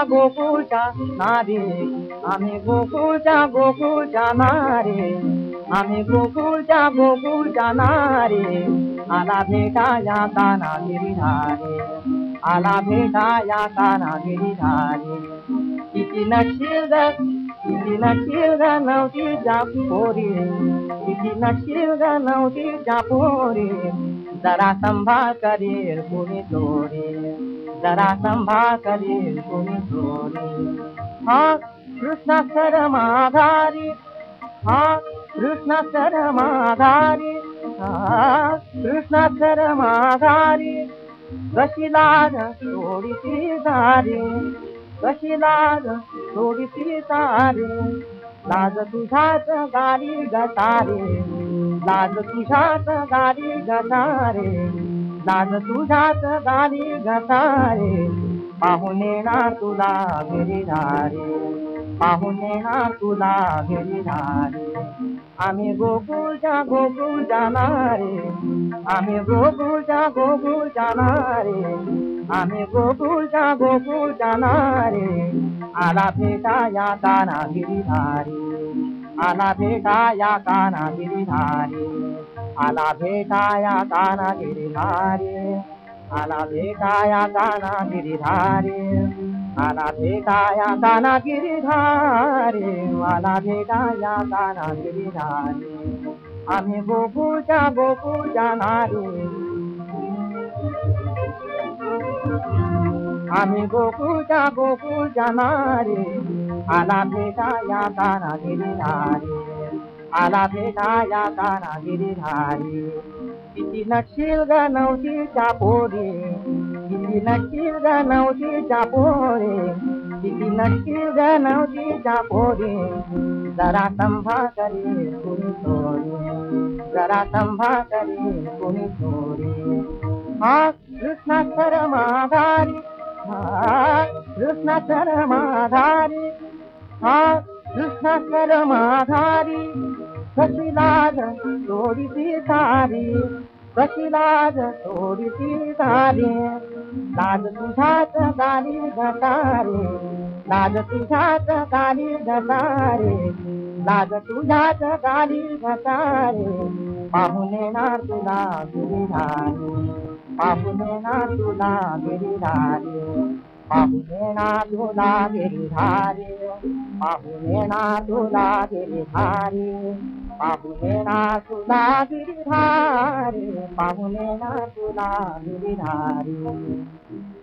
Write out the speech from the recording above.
गोकुळच्या नारे आम्ही गोकुळच्या गोकुळच्या नारे आम्ही गोकुळच्या गोकुळच्या नारे आला भेटा या काना गिरिधारे आला भेटा या काना गिरिधारे किती नशील ग किती नशील ग नवतीच्या पोरी किती नशील ग नवतीच्या पोरी जरा संभाळ करील कुणी चोरी जरा संभाळ करील कुणी चोरी हा कृष्णा सर माधारी हा कृष्णा सर माधारी हा कृष्णा सर माधारी कशी लाज थोडीशी दारी कशी लाज थोडीशी तारे लाज तुझ्याच गाडी गटारे. लाज तुझ्यात गाडी गटारे लाज तुझ्यात गाडी गटारे पाहुणे ना तुला गिरिधारे पाहुणे ना तुला गिरिधारे आम्ही गोकुळच्या गोकुळ जाणारे आम्ही गोकुळच्या गोकुळ जाणारे आम्ही गोकुळच्या गोकुळ जाणारे आला भेटा या काना गिरिधारी आला भेटा या काना गिरिधारी आला भेटा या काना गिरिधारी आला भेटा या काना गिरिधारी आला भेटा या काना गिरिधारी आला भेटा या काना गिरिधारी आम्ही गोकुळच्या गोकुळ जाणारे आम्ही गोकुळच्या गोकुळ जाणारे आला भेटा या काना गिरिधारी आला भेटा या काना गिरिधारी किती नशील ग नवतीच्या पोरी किती नशील ग नवतीच्या पोरी किती नशील ग नवतीच्या पोरी जरा संभा करी कुणी चोरी जरा संभा करी कुणी चोरी हा कृष्णा सर माधारी हा कृष्णा सर हा कृष्णा सर माधारी कशी लाज थोडीशी सारी कशी लाज थोडीशी सारी लाज तुझ्याच गाली घटारे लाज तुझ्याच गाली घटारे लाज तुझ्याच गाली घटारे पाहून येणार तुला गिरिधारी बाबूने ना तुला गिरिधारी बाबूने ना तुला गिरिधारी बाबूने ना तुला गिरिधारी बाबूने ना तुला गिरिधारी बाबूने ना तुला गिरिधारी